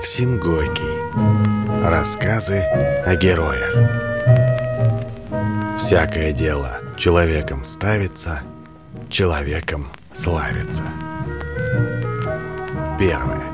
Максим Горький. Рассказы о героях. Всякое дело человеком ставится, человеком славится. Первое.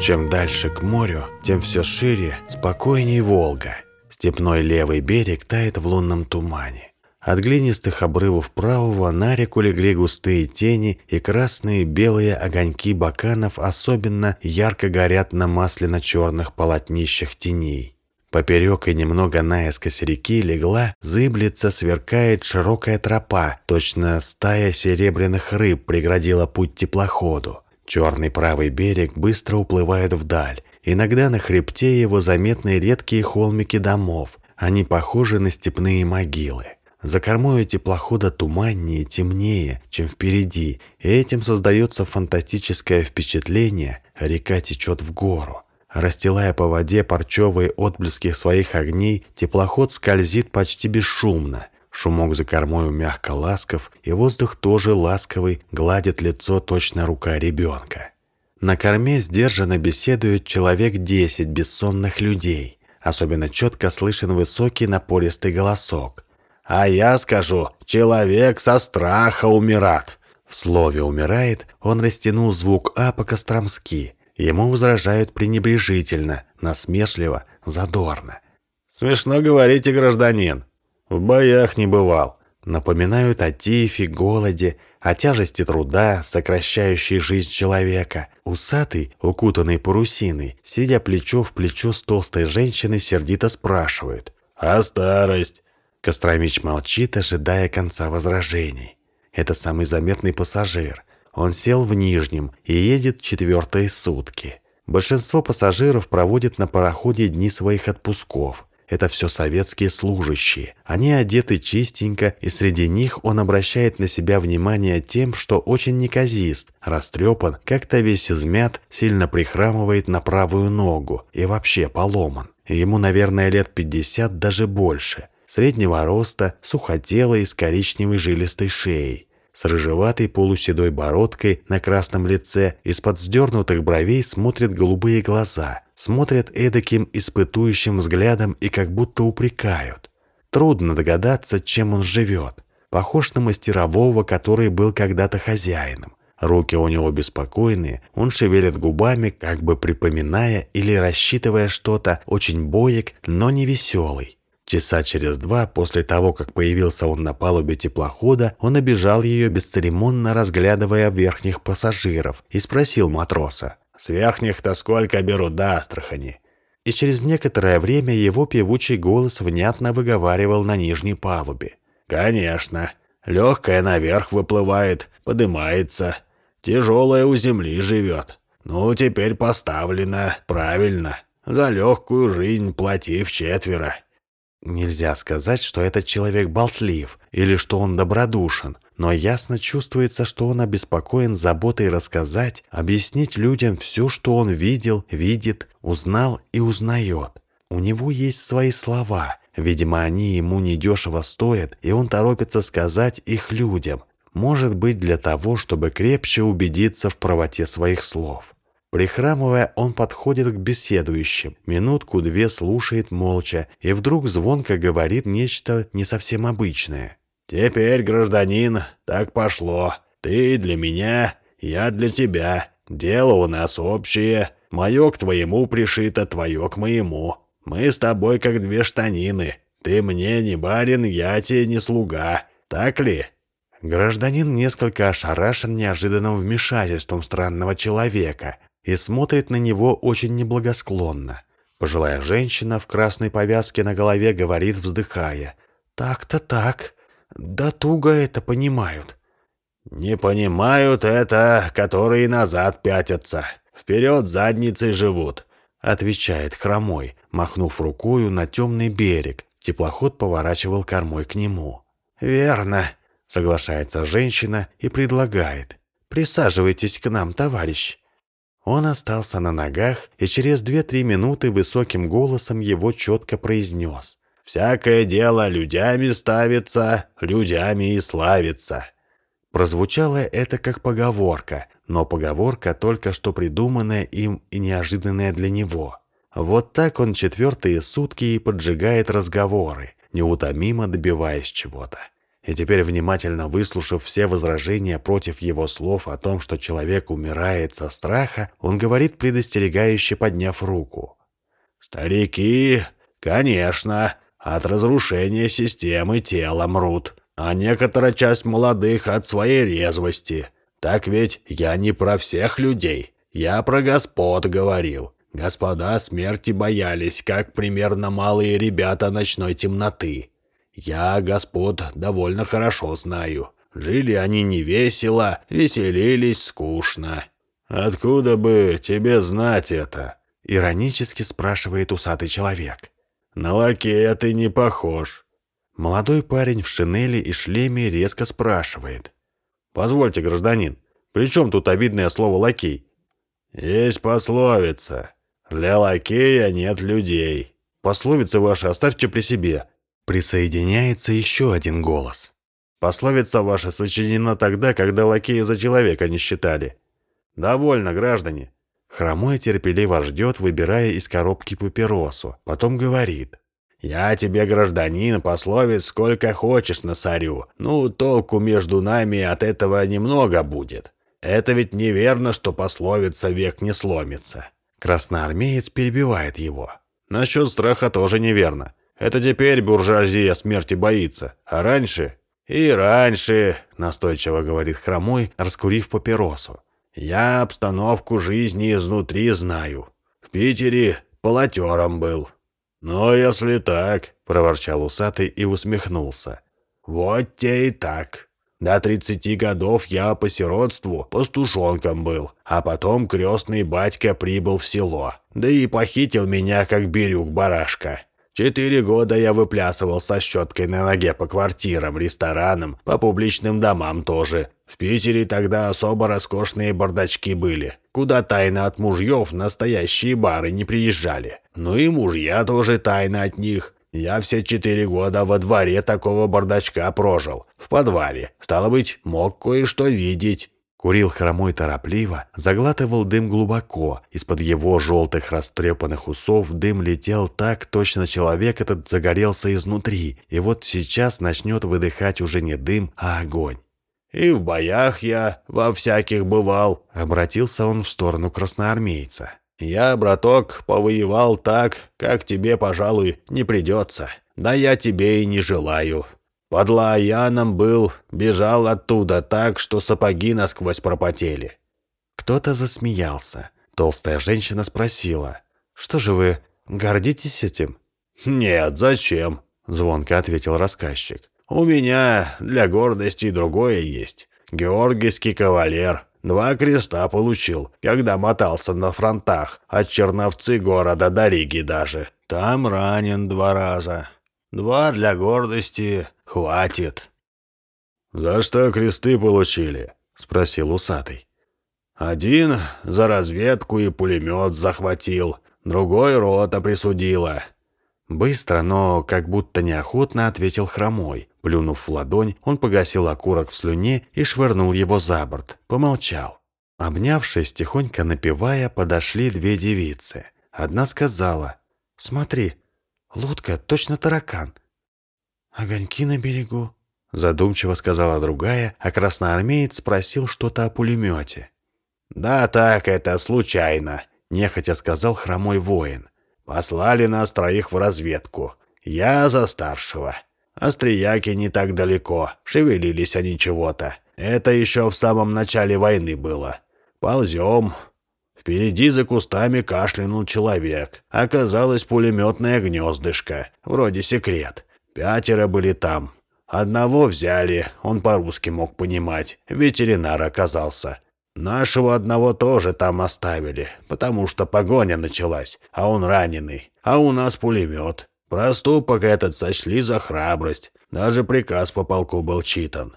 Чем дальше к морю, тем все шире, спокойней Волга. Степной левый берег тает в лунном тумане. От глинистых обрывов правого на реку легли густые тени, и красные белые огоньки баканов особенно ярко горят на масляно-черных полотнищах теней. Поперек и немного наискось реки легла, зыблется, сверкает широкая тропа, точно стая серебряных рыб преградила путь теплоходу. Черный правый берег быстро уплывает вдаль. Иногда на хребте его заметны редкие холмики домов. Они похожи на степные могилы. За кормой теплохода туманнее, темнее, чем впереди, и этим создается фантастическое впечатление «река течет в гору». Расстилая по воде парчевые отблески своих огней, теплоход скользит почти бесшумно. Шумок за кормой мягко ласков, и воздух тоже ласковый, гладит лицо точно рука ребенка. На корме сдержанно беседует человек десять бессонных людей. Особенно четко слышен высокий напористый голосок. А я скажу, человек со страха умирает. В слове «умирает» он растянул звук «а» по-костромски. Ему возражают пренебрежительно, насмешливо, задорно. «Смешно говорите, гражданин. В боях не бывал». Напоминают о тифе, голоде, о тяжести труда, сокращающей жизнь человека. Усатый, укутанный парусиной, сидя плечо в плечо с толстой женщиной, сердито спрашивает. «А старость? Костромич молчит, ожидая конца возражений. Это самый заметный пассажир. Он сел в Нижнем и едет четвертые сутки. Большинство пассажиров проводит на пароходе дни своих отпусков. Это все советские служащие. Они одеты чистенько, и среди них он обращает на себя внимание тем, что очень неказист, растрепан, как-то весь измят, сильно прихрамывает на правую ногу и вообще поломан. Ему, наверное, лет 50, даже больше среднего роста, сухотелый, с коричневой жилистой шеей, с рыжеватой полуседой бородкой на красном лице, из-под вздернутых бровей смотрят голубые глаза, смотрят эдаким испытующим взглядом и как будто упрекают. Трудно догадаться, чем он живет. Похож на мастерового, который был когда-то хозяином. Руки у него беспокойные, он шевелит губами, как бы припоминая или рассчитывая что-то, очень боек, но не веселый. Часа через два после того, как появился он на палубе теплохода, он обижал ее бесцеремонно, разглядывая верхних пассажиров, и спросил матроса, «С верхних-то сколько берут до Астрахани?» И через некоторое время его певучий голос внятно выговаривал на нижней палубе. «Конечно. Легкая наверх выплывает, подымается. Тяжелая у земли живет. Ну, теперь поставлено. Правильно. За легкую жизнь плати в четверо. Нельзя сказать, что этот человек болтлив или что он добродушен, но ясно чувствуется, что он обеспокоен заботой рассказать, объяснить людям все, что он видел, видит, узнал и узнает. У него есть свои слова, видимо, они ему недешево стоят, и он торопится сказать их людям, может быть, для того, чтобы крепче убедиться в правоте своих слов. Прихрамывая, он подходит к беседующим, минутку-две слушает молча и вдруг звонко говорит нечто не совсем обычное. «Теперь, гражданин, так пошло. Ты для меня, я для тебя. Дело у нас общее. Мое к твоему пришито, твое к моему. Мы с тобой как две штанины. Ты мне не барин, я тебе не слуга. Так ли?» Гражданин несколько ошарашен неожиданным вмешательством странного человека – и смотрит на него очень неблагосклонно. Пожилая женщина в красной повязке на голове говорит, вздыхая. «Так-то так. Да туго это понимают». «Не понимают это, которые назад пятятся. Вперед задницей живут», — отвечает хромой, махнув рукою на темный берег. Теплоход поворачивал кормой к нему. «Верно», — соглашается женщина и предлагает. «Присаживайтесь к нам, товарищ». Он остался на ногах и через две-три минуты высоким голосом его четко произнес. «Всякое дело людями ставится, людями и славится». Прозвучало это как поговорка, но поговорка только что придуманная им и неожиданная для него. Вот так он четвертые сутки и поджигает разговоры, неутомимо добиваясь чего-то. И теперь, внимательно выслушав все возражения против его слов о том, что человек умирает со страха, он говорит, предостерегающе подняв руку. «Старики, конечно, от разрушения системы тела мрут, а некоторая часть молодых от своей резвости. Так ведь я не про всех людей, я про господ говорил. Господа смерти боялись, как примерно малые ребята ночной темноты. Я господ довольно хорошо знаю. Жили они невесело, веселились скучно. «Откуда бы тебе знать это?» — иронически спрашивает усатый человек. «На лакея ты не похож». Молодой парень в шинели и шлеме резко спрашивает. «Позвольте, гражданин, при чем тут обидное слово «лакей»?» «Есть пословица. Для лакея нет людей». «Пословицы ваши оставьте при себе. Присоединяется еще один голос. Пословица ваша сочинена тогда, когда лакея за человека не считали. Довольно, граждане. Хромой терпеливо ждет, выбирая из коробки папиросу. Потом говорит. «Я тебе, гражданин, пословиц сколько хочешь насорю. Ну, толку между нами от этого немного будет. Это ведь неверно, что пословица век не сломится». Красноармеец перебивает его. «Насчет страха тоже неверно. Это теперь буржуазия смерти боится. А раньше...» «И раньше», — настойчиво говорит Хромой, раскурив папиросу. «Я обстановку жизни изнутри знаю. В Питере полотером был». «Ну, если так», — проворчал усатый и усмехнулся. «Вот те и так. До тридцати годов я по сиротству пастушонком был, а потом крестный батька прибыл в село, да и похитил меня, как берюк барашка. Четыре года я выплясывал со щеткой на ноге по квартирам, ресторанам, по публичным домам тоже. В Питере тогда особо роскошные бардачки были, куда тайно от мужьев настоящие бары не приезжали. Ну и мужья тоже тайно от них. Я все четыре года во дворе такого бардачка прожил, в подвале. Стало быть, мог кое-что видеть. Курил хромой торопливо, заглатывал дым глубоко. Из-под его желтых растрепанных усов дым летел так, точно человек этот загорелся изнутри. И вот сейчас начнет выдыхать уже не дым, а огонь. «И в боях я во всяких бывал», — обратился он в сторону красноармейца. «Я, браток, повоевал так, как тебе, пожалуй, не придется. Да я тебе и не желаю. Под Лаяном был, бежал оттуда так, что сапоги насквозь пропотели. Кто-то засмеялся. Толстая женщина спросила. «Что же вы, гордитесь этим?» «Нет, зачем?» – звонко ответил рассказчик. «У меня для гордости другое есть. Георгиевский кавалер. Два креста получил, когда мотался на фронтах, от Черновцы города до Риги даже. Там ранен два раза. Два для гордости хватит». «За что кресты получили?» — спросил усатый. «Один за разведку и пулемет захватил, другой рота присудила». Быстро, но как будто неохотно ответил хромой. Плюнув в ладонь, он погасил окурок в слюне и швырнул его за борт. Помолчал. Обнявшись, тихонько напевая, подошли две девицы. Одна сказала, «Смотри, Лодка точно таракан. Огоньки на берегу. Задумчиво сказала другая, а красноармеец спросил что-то о пулемете. «Да так, это случайно», — нехотя сказал хромой воин. «Послали нас троих в разведку. Я за старшего. Острияки не так далеко, шевелились они чего-то. Это еще в самом начале войны было. Ползем, Впереди за кустами кашлянул человек. Оказалось пулеметное гнездышко, вроде секрет. Пятеро были там. Одного взяли, он по-русски мог понимать, ветеринар оказался. Нашего одного тоже там оставили, потому что погоня началась, а он раненый, а у нас пулемет. Проступок этот сочли за храбрость, даже приказ по полку был читан.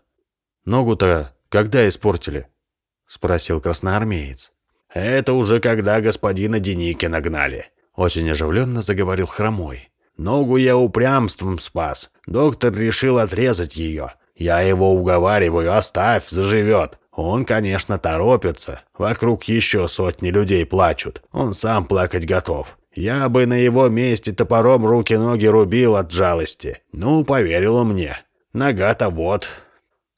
«Ногу-то когда испортили?» — спросил красноармеец. «Это уже когда господина Деникина гнали», — очень оживленно заговорил Хромой. «Ногу я упрямством спас. Доктор решил отрезать ее. Я его уговариваю, оставь, заживет. Он, конечно, торопится. Вокруг еще сотни людей плачут. Он сам плакать готов. Я бы на его месте топором руки-ноги рубил от жалости. Ну, поверила мне. Нога-то вот.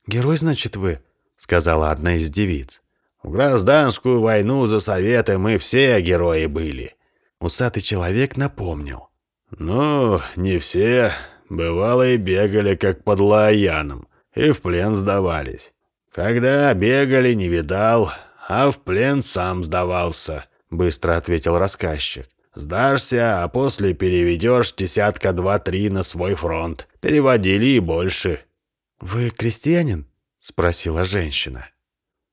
«Герой, значит, вы?» — сказала одна из девиц. В гражданскую войну за Советы мы все герои были. Усатый человек напомнил. Ну, не все. Бывало и бегали, как под Лаяном, и в плен сдавались. Когда бегали, не видал, а в плен сам сдавался, быстро ответил рассказчик. Сдашься, а после переведешь десятка два-три на свой фронт. Переводили и больше. «Вы крестьянин?» — спросила женщина.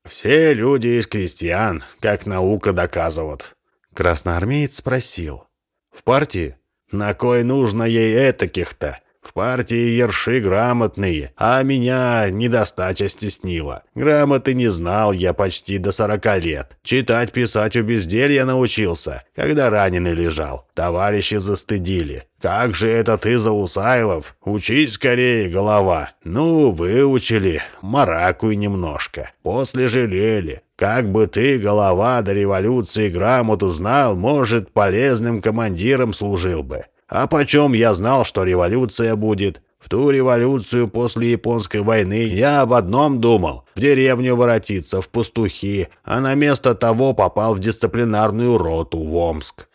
«Все люди из крестьян, как наука доказывает». Красноармеец спросил. «В партии? На кой нужно ей этаких-то? В партии ерши грамотные, а меня недостача стеснила. Грамоты не знал я почти до сорока лет. Читать, писать у безделья научился, когда раненый лежал. Товарищи застыдили. «Как же это ты, Заусайлов? Учись скорее, голова!» «Ну, выучили, маракуй немножко. После жалели. Как бы ты, голова, до революции грамоту знал, может, полезным командиром служил бы. А почем я знал, что революция будет? В ту революцию после Японской войны я об одном думал – в деревню воротиться, в пастухи, а на место того попал в дисциплинарную роту в Омск.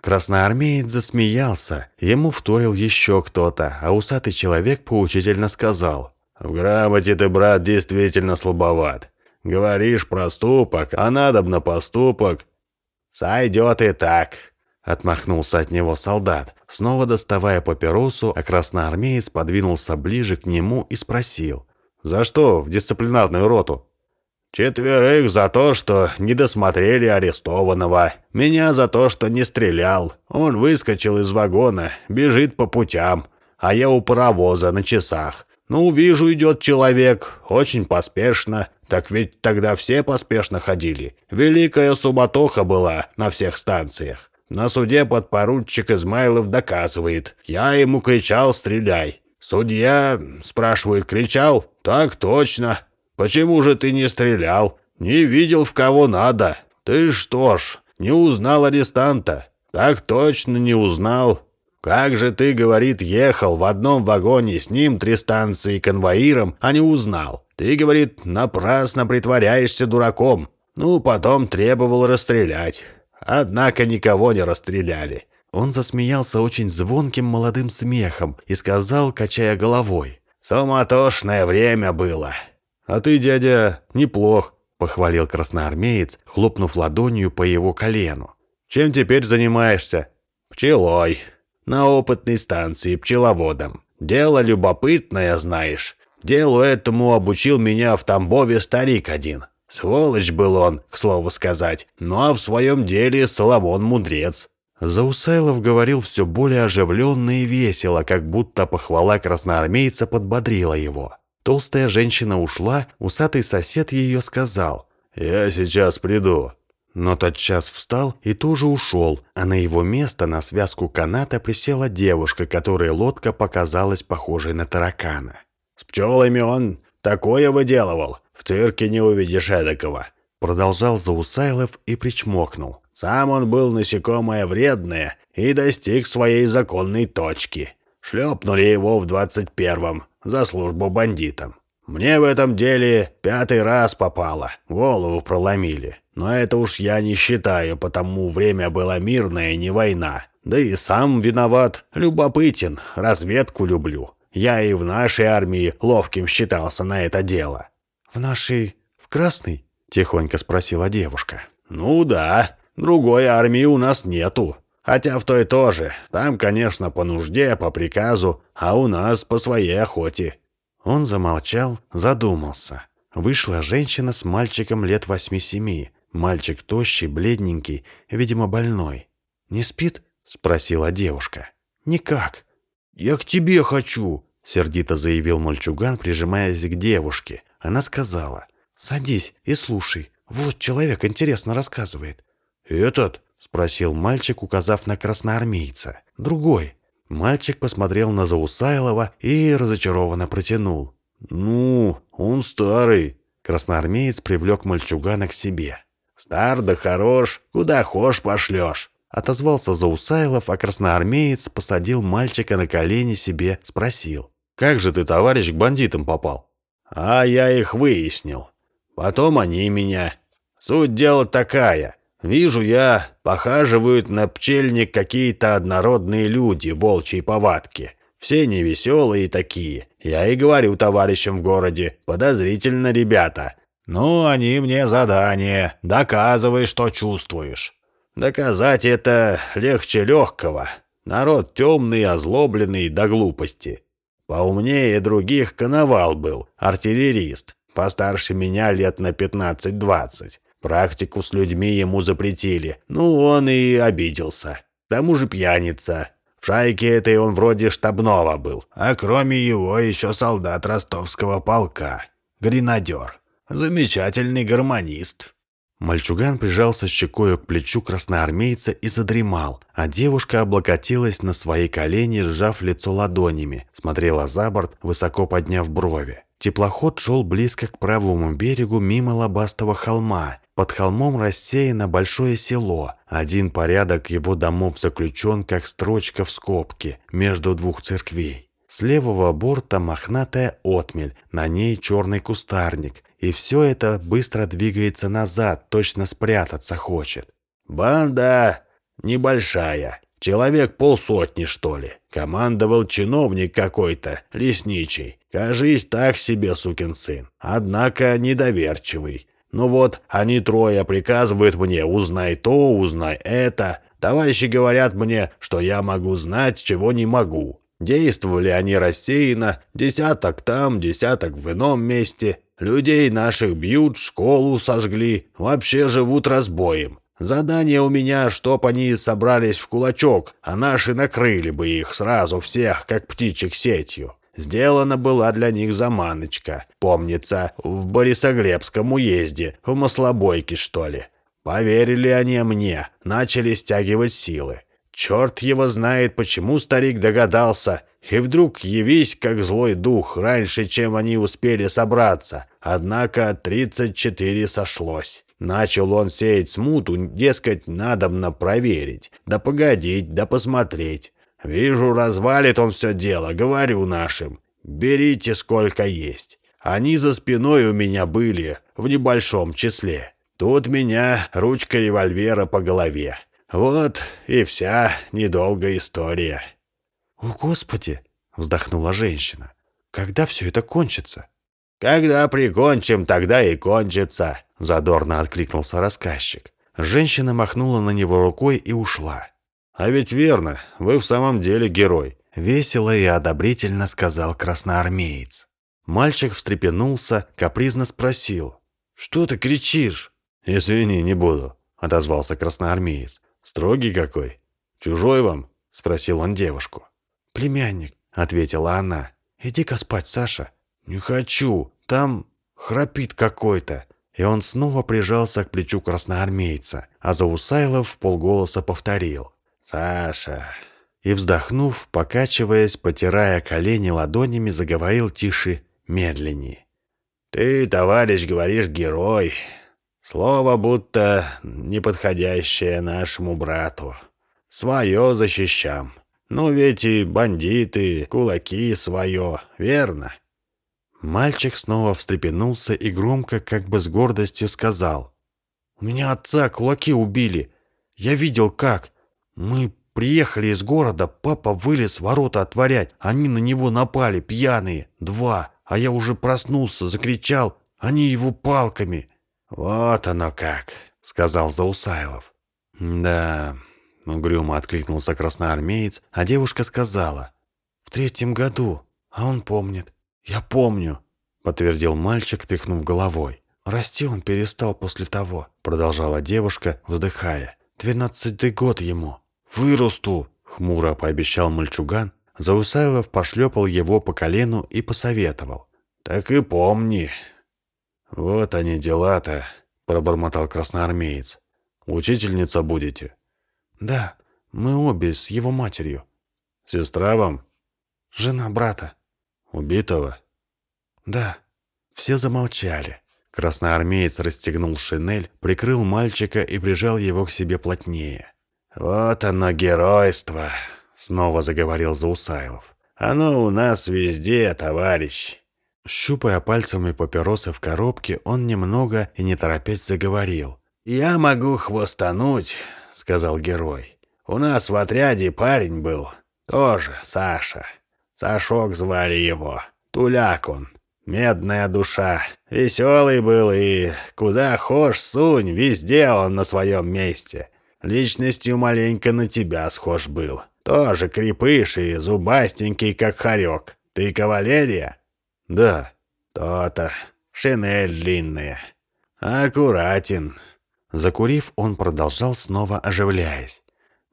Красноармеец засмеялся, ему вторил еще кто-то, а усатый человек поучительно сказал. «В грамоте ты, брат, действительно слабоват. Говоришь проступок, а надобно поступок. Сойдет и так». Отмахнулся от него солдат, снова доставая папиросу, а красноармеец подвинулся ближе к нему и спросил. «За что в дисциплинарную роту?» «Четверых за то, что не досмотрели арестованного. Меня за то, что не стрелял. Он выскочил из вагона, бежит по путям, а я у паровоза на часах. Ну, вижу, идет человек, очень поспешно. Так ведь тогда все поспешно ходили. Великая суматоха была на всех станциях. На суде подпоручик Измайлов доказывает. Я ему кричал «стреляй». Судья, спрашивает, кричал? Так точно. Почему же ты не стрелял? Не видел, в кого надо. Ты что ж, не узнал арестанта? Так точно не узнал. Как же ты, говорит, ехал в одном вагоне с ним три станции конвоиром, а не узнал? Ты, говорит, напрасно притворяешься дураком. Ну, потом требовал расстрелять. Однако никого не расстреляли. Он засмеялся очень звонким молодым смехом и сказал, качая головой. «Суматошное время было». «А ты, дядя, неплох», — похвалил красноармеец, хлопнув ладонью по его колену. «Чем теперь занимаешься?» «Пчелой. На опытной станции пчеловодом. Дело любопытное, знаешь. Делу этому обучил меня в Тамбове старик один. Сволочь был он, к слову сказать, ну а в своем деле Соломон мудрец. Заусайлов говорил все более оживленно и весело, как будто похвала красноармейца подбодрила его. Толстая женщина ушла, усатый сосед ее сказал «Я сейчас приду». Но тотчас встал и тоже ушел, а на его место на связку каната присела девушка, которой лодка показалась похожей на таракана. «С пчелами он такое выделывал, в цирке не увидишь эдакого», — продолжал Заусайлов и причмокнул. «Сам он был насекомое вредное и достиг своей законной точки. Шлепнули его в двадцать первом за службу бандитам. Мне в этом деле пятый раз попало, голову проломили. Но это уж я не считаю, потому время было мирное, не война. Да и сам виноват, любопытен, разведку люблю. Я и в нашей армии ловким считался на это дело. «В нашей... в Красной?» — тихонько спросила девушка. «Ну да. Другой армии у нас нету. Хотя в той тоже. Там, конечно, по нужде, по приказу, а у нас по своей охоте». Он замолчал, задумался. Вышла женщина с мальчиком лет восьми-семи. Мальчик тощий, бледненький, видимо, больной. «Не спит?» — спросила девушка. «Никак». «Я к тебе хочу», — сердито заявил мальчуган, прижимаясь к девушке. Она сказала, «Садись и слушай. Вот человек интересно рассказывает». «Этот?» — спросил мальчик, указав на красноармейца. «Другой». Мальчик посмотрел на Заусайлова и разочарованно протянул. Ну, он старый. Красноармеец привлек мальчугана к себе. «Стар да хорош, куда хошь пошлешь!» Отозвался Заусайлов, а красноармеец посадил мальчика на колени себе, спросил. «Как же ты, товарищ, к бандитам попал?» «А я их выяснил. Потом они меня. Суть дела такая. Вижу я, похаживают на пчельник какие-то однородные люди волчьей повадки. Все невеселые такие. Я и говорю товарищам в городе, подозрительно ребята. Ну, они мне задание, доказывай, что чувствуешь. Доказать это легче легкого. Народ темный, озлобленный до глупости. Поумнее других коновал был, артиллерист. Постарше меня лет на 15-20. Практику с людьми ему запретили. Ну, он и обиделся. К тому же пьяница. В шайке этой он вроде штабного был. А кроме его еще солдат ростовского полка. Гренадер. Замечательный гармонист. Мальчуган прижался щекою к плечу красноармейца и задремал, а девушка облокотилась на свои колени, сжав лицо ладонями, смотрела за борт, высоко подняв брови. Теплоход шел близко к правому берегу мимо лобастого холма. Под холмом рассеяно большое село. Один порядок его домов заключен, как строчка в скобке, между двух церквей. С левого борта мохнатая отмель, на ней черный кустарник, и все это быстро двигается назад, точно спрятаться хочет. «Банда небольшая, человек полсотни, что ли. Командовал чиновник какой-то, лесничий. Кажись, так себе сукин сын, однако недоверчивый. Ну вот, они трое приказывают мне «узнай то, узнай это». Товарищи говорят мне, что я могу знать, чего не могу. Действовали они рассеянно, десяток там, десяток в ином месте. Людей наших бьют, школу сожгли, вообще живут разбоем. Задание у меня, чтоб они собрались в кулачок, а наши накрыли бы их сразу всех, как птичек сетью. Сделана была для них заманочка, помнится, в Борисоглебском уезде, в Маслобойке, что ли. Поверили они мне, начали стягивать силы. Черт его знает, почему старик догадался. И вдруг явись, как злой дух, раньше, чем они успели собраться. Однако 34 сошлось. Начал он сеять смуту, дескать, надобно проверить. Да погодить, да посмотреть. Вижу, развалит он все дело, говорю нашим. Берите сколько есть. Они за спиной у меня были, в небольшом числе. Тут меня ручка револьвера по голове. Вот и вся недолгая история». «О, Господи!» — вздохнула женщина. «Когда все это кончится?» «Когда прикончим, тогда и кончится», — задорно откликнулся рассказчик. Женщина махнула на него рукой и ушла. «А ведь верно, вы в самом деле герой», — весело и одобрительно сказал красноармеец. Мальчик встрепенулся, капризно спросил. «Что ты кричишь?» «Извини, не буду», — отозвался красноармеец. «Строгий какой? Чужой вам?» — спросил он девушку. «Племянник», — ответила она. «Иди-ка спать, Саша». «Не хочу. Там храпит какой-то». И он снова прижался к плечу красноармейца, а Заусайлов в полголоса повторил. «Саша». И, вздохнув, покачиваясь, потирая колени ладонями, заговорил тише, медленнее. «Ты, товарищ, говоришь, герой. Слово будто неподходящее нашему брату. Свое защищам. Ну ведь и бандиты, кулаки свое, верно?» Мальчик снова встрепенулся и громко, как бы с гордостью сказал. «У меня отца кулаки убили. Я видел как. Мы приехали из города, папа вылез ворота отворять. Они на него напали, пьяные, два. А я уже проснулся, закричал. Они его палками. «Вот оно как», — сказал Заусайлов. «Да», — угрюмо откликнулся красноармеец, а девушка сказала. «В третьем году, а он помнит». «Я помню», — подтвердил мальчик, тряхнув головой. «Расти он перестал после того», — продолжала девушка, вздыхая. «Двенадцатый год ему». «Вырасту», — хмуро пообещал мальчуган. Заусайлов пошлепал его по колену и посоветовал. «Так и помни, «Вот они дела-то», — пробормотал красноармеец. «Учительница будете?» «Да, мы обе с его матерью». «Сестра вам?» «Жена брата». «Убитого?» «Да». Все замолчали. Красноармеец расстегнул шинель, прикрыл мальчика и прижал его к себе плотнее. «Вот оно геройство», — снова заговорил Заусайлов. «Оно у нас везде, товарищ». Щупая пальцами папиросы в коробке, он немного и не торопясь заговорил. «Я могу хвостануть», — сказал герой. «У нас в отряде парень был. Тоже Саша. Сашок звали его. Туляк он. Медная душа. Веселый был и куда хошь сунь, везде он на своем месте. Личностью маленько на тебя схож был. Тоже крепыш и зубастенький, как хорек. Ты кавалерия? Да. То-то. Шинель длинная. Аккуратен. Закурив, он продолжал, снова оживляясь.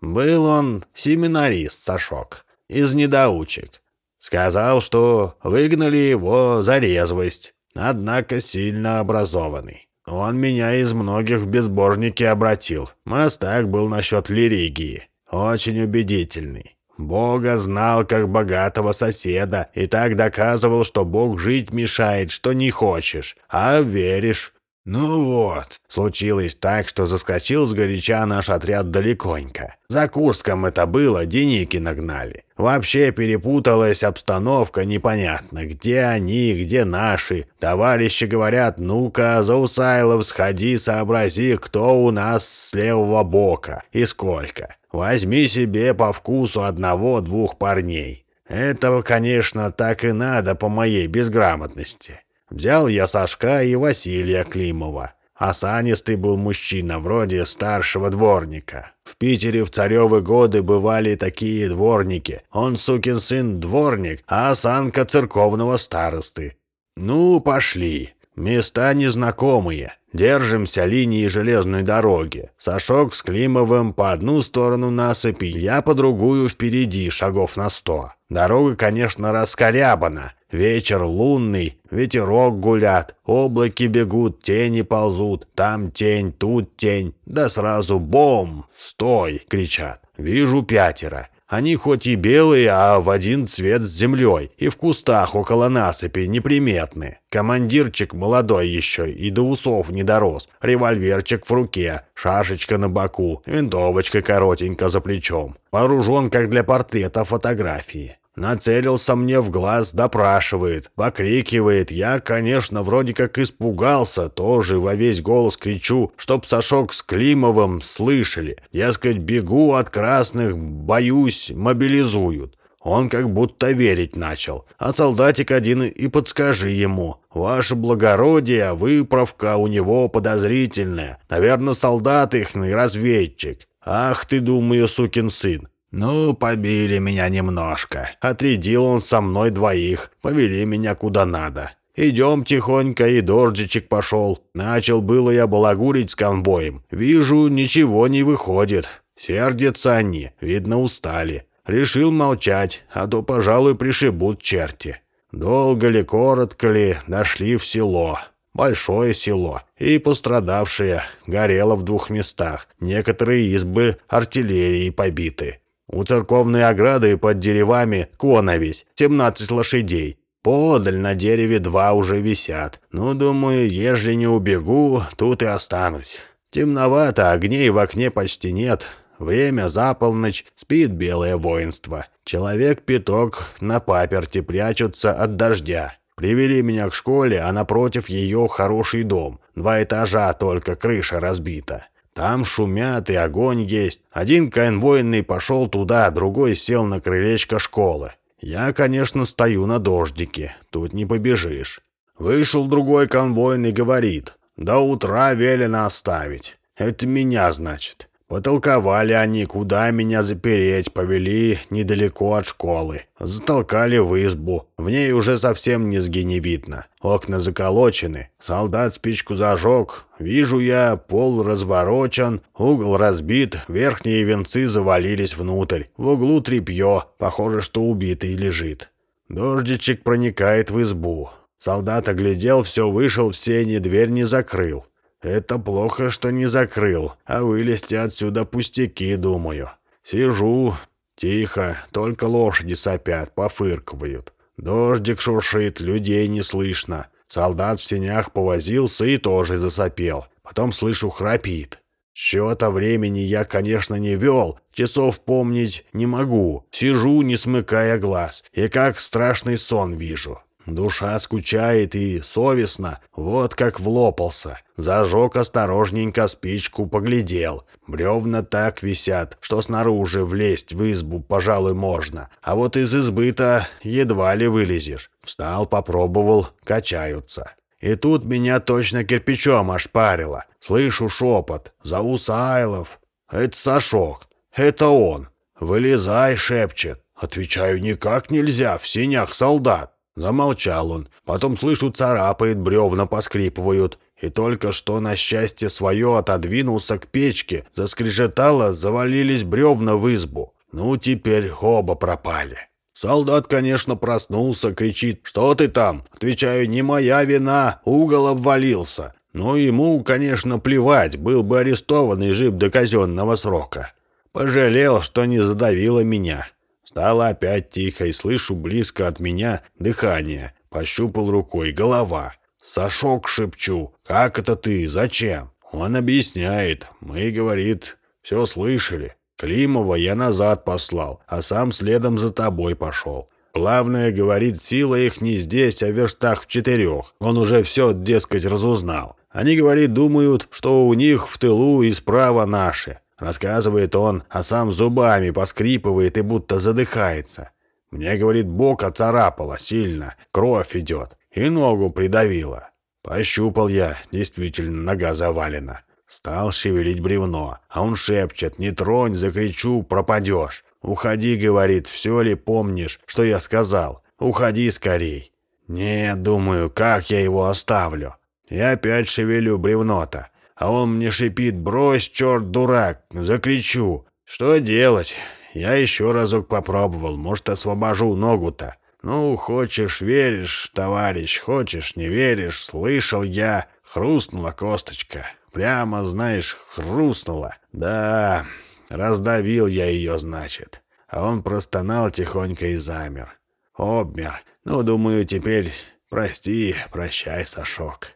Был он семинарист, Сашок, из недоучек. Сказал, что выгнали его за резвость, однако сильно образованный. Он меня из многих в безбожники обратил. Мастак был насчет лиригии. Очень убедительный. Бога знал, как богатого соседа, и так доказывал, что Бог жить мешает, что не хочешь, а веришь. Ну вот, случилось так, что заскочил с горяча наш отряд далеконько. За Курском это было, деники нагнали. Вообще перепуталась обстановка, непонятно, где они, где наши. Товарищи говорят, ну-ка, Заусайлов, сходи, сообрази, кто у нас с левого бока и сколько. Возьми себе по вкусу одного-двух парней. Этого, конечно, так и надо по моей безграмотности. Взял я Сашка и Василия Климова. Осанистый был мужчина, вроде старшего дворника. В Питере в царевы годы бывали такие дворники. Он, сукин сын, дворник, а осанка церковного старосты. Ну, пошли. Места незнакомые. Держимся линии железной дороги. Сашок с Климовым по одну сторону насыпи, я по другую впереди, шагов на сто. Дорога, конечно, раскорябана. Вечер лунный, ветерок гулят, облаки бегут, тени ползут. Там тень, тут тень. Да сразу бом! Стой! кричат. Вижу пятеро. Они хоть и белые, а в один цвет с землей, и в кустах около насыпи неприметны. Командирчик молодой еще и до усов не дорос, револьверчик в руке, шашечка на боку, винтовочка коротенько за плечом. Вооружен как для портрета фотографии. Нацелился мне в глаз, допрашивает, покрикивает. Я, конечно, вроде как испугался, тоже во весь голос кричу, чтоб Сашок с Климовым слышали. Дескать, бегу от красных, боюсь, мобилизуют. Он как будто верить начал. А солдатик один и подскажи ему. «Ваше благородие, выправка у него подозрительная. Наверное, солдат ихный, разведчик. Ах ты, думаю, сукин сын. «Ну, побили меня немножко. Отрядил он со мной двоих. Повели меня куда надо. Идем тихонько, и дождичек пошел. Начал было я балагурить с конвоем. Вижу, ничего не выходит. Сердятся они, видно, устали. Решил молчать, а то, пожалуй, пришибут черти. Долго ли, коротко ли, дошли в село. Большое село. И пострадавшие. Горело в двух местах. Некоторые избы артиллерией побиты. У церковной ограды под деревами коновесь, 17 лошадей. Подаль на дереве два уже висят. Ну, думаю, ежели не убегу, тут и останусь. Темновато, огней в окне почти нет. Время за полночь, спит белое воинство. Человек пяток на паперти прячутся от дождя. Привели меня к школе, а напротив ее хороший дом. Два этажа только, крыша разбита. Там шумят и огонь есть. Один конвойный пошел туда, другой сел на крылечко школы. Я, конечно, стою на дождике. Тут не побежишь. Вышел другой конвойный, говорит. До утра велено оставить. Это меня, значит. Потолковали они, куда меня запереть, повели недалеко от школы. Затолкали в избу. В ней уже совсем низги не видно. Окна заколочены. Солдат спичку зажег. Вижу я, пол разворочен, угол разбит, верхние венцы завалились внутрь. В углу тряпье, похоже, что убитый лежит. Дождичек проникает в избу. Солдат оглядел все, вышел в сени, дверь не закрыл. Это плохо, что не закрыл, а вылезти отсюда пустяки, думаю. Сижу, тихо, только лошади сопят, пофыркивают. Дождик шуршит, людей не слышно. Солдат в сенях повозился и тоже засопел. Потом слышу, храпит. Счета времени я, конечно, не вел, часов помнить не могу. Сижу, не смыкая глаз, и как страшный сон вижу. Душа скучает и совестно, вот как влопался. Зажег осторожненько спичку, поглядел. Бревна так висят, что снаружи влезть в избу, пожалуй, можно. А вот из избы-то едва ли вылезешь. Встал, попробовал, качаются. И тут меня точно кирпичом ошпарило. Слышу шепот. «Зову Сайлов». «Это Сашок. Это он. Вылезай», — шепчет. Отвечаю, никак нельзя, в синях солдат. Замолчал он. Потом слышу, царапает, бревна поскрипывают. И только что на счастье свое отодвинулся к печке. Заскрежетало, завалились бревна в избу. Ну, теперь оба пропали. Солдат, конечно, проснулся, кричит «Что ты там?» Отвечаю «Не моя вина, угол обвалился». Ну, ему, конечно, плевать, был бы арестован и жив до казенного срока. Пожалел, что не задавило меня. Стало опять тихо, и слышу близко от меня дыхание. Пощупал рукой, голова. «Сашок, шепчу, как это ты? Зачем?» Он объясняет. Мы, говорит, все слышали. Климова я назад послал, а сам следом за тобой пошел. Главное, говорит, сила их не здесь, а в верстах в четырех. Он уже все, дескать, разузнал. Они, говорит, думают, что у них в тылу и справа наши. Рассказывает он, а сам зубами поскрипывает и будто задыхается. Мне, говорит, бок оцарапало сильно, кровь идет, и ногу придавило. Пощупал я, действительно, нога завалена. Стал шевелить бревно, а он шепчет, не тронь, закричу, пропадешь. Уходи, говорит, все ли помнишь, что я сказал? Уходи скорей. Нет, думаю, как я его оставлю? Я опять шевелю бревно-то. А он мне шипит «Брось, черт, дурак!» Закричу. Что делать? Я еще разок попробовал. Может, освобожу ногу-то. Ну, хочешь, веришь, товарищ, хочешь, не веришь. Слышал я. Хрустнула косточка. Прямо, знаешь, хрустнула. Да, раздавил я ее, значит. А он простонал тихонько и замер. Обмер. Ну, думаю, теперь прости, прощай, Сашок.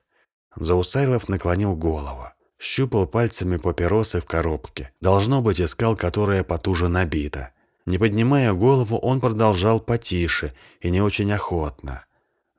Заусайлов наклонил голову. Щупал пальцами папиросы в коробке. Должно быть, искал, которая потуже набита. Не поднимая голову, он продолжал потише и не очень охотно.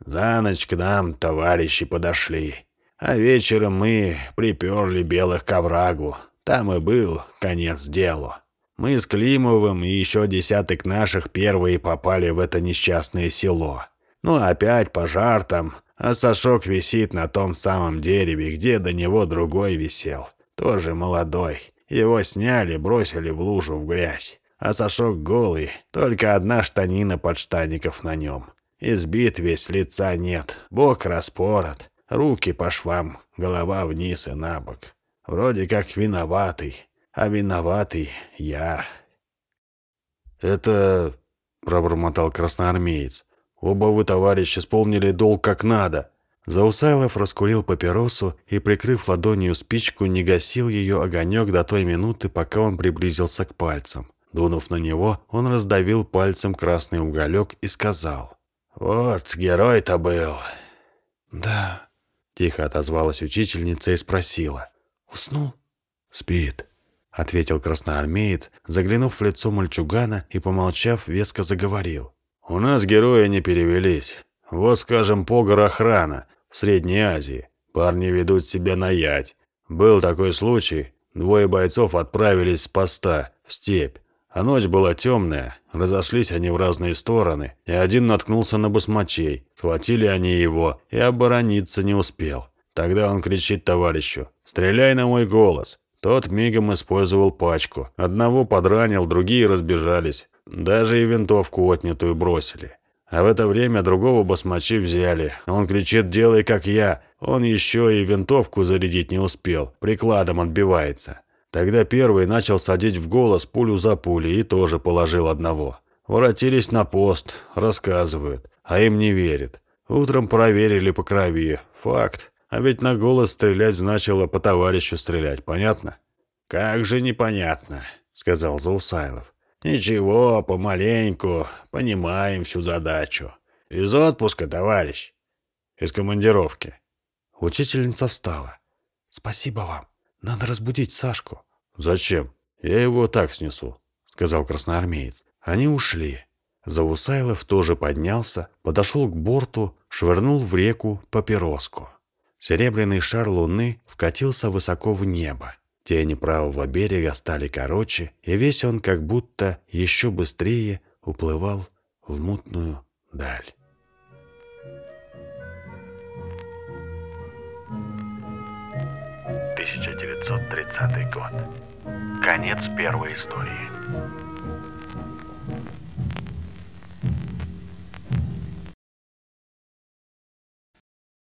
«За ночь к нам товарищи подошли, а вечером мы приперли белых к оврагу. Там и был конец делу. Мы с Климовым и еще десяток наших первые попали в это несчастное село. Ну, опять пожар там, а Сашок висит на том самом дереве, где до него другой висел. Тоже молодой. Его сняли, бросили в лужу в грязь. А Сашок голый, только одна штанина подштанников на нем. Избит весь, лица нет, бок распорот, руки по швам, голова вниз и на бок. Вроде как виноватый, а виноватый я. «Это...» — пробормотал красноармеец. Оба вы, товарищ, исполнили долг как надо». Заусайлов раскурил папиросу и, прикрыв ладонью спичку, не гасил ее огонек до той минуты, пока он приблизился к пальцам. Дунув на него, он раздавил пальцем красный уголек и сказал. «Вот герой-то был». «Да», — тихо отозвалась учительница и спросила. «Уснул?» «Спит», — ответил красноармеец, заглянув в лицо мальчугана и, помолчав, веско заговорил. У нас герои не перевелись. Вот, скажем, Погор охрана в Средней Азии. Парни ведут себя на ять. Был такой случай. Двое бойцов отправились с поста в степь. А ночь была темная, разошлись они в разные стороны, и один наткнулся на басмачей. Схватили они его, и оборониться не успел. Тогда он кричит товарищу «Стреляй на мой голос!» Тот мигом использовал пачку. Одного подранил, другие разбежались. Даже и винтовку отнятую бросили. А в это время другого басмачи взяли. Он кричит «делай как я». Он еще и винтовку зарядить не успел, прикладом отбивается. Тогда первый начал садить в голос пулю за пулей и тоже положил одного. Воротились на пост, рассказывают, а им не верят. Утром проверили по крови. Факт. А ведь на голос стрелять значило по товарищу стрелять, понятно? «Как же непонятно», — сказал Заусайлов. «Ничего, помаленьку, понимаем всю задачу. Из отпуска, товарищ. Из командировки. Учительница встала. «Спасибо вам. Надо разбудить Сашку». «Зачем? Я его так снесу», — сказал красноармеец. Они ушли. Заусайлов тоже поднялся, подошел к борту, швырнул в реку папироску. Серебряный шар луны вкатился высоко в небо. Тени правого берега стали короче, и весь он как будто еще быстрее уплывал в мутную даль. «1930 год. Конец первой истории.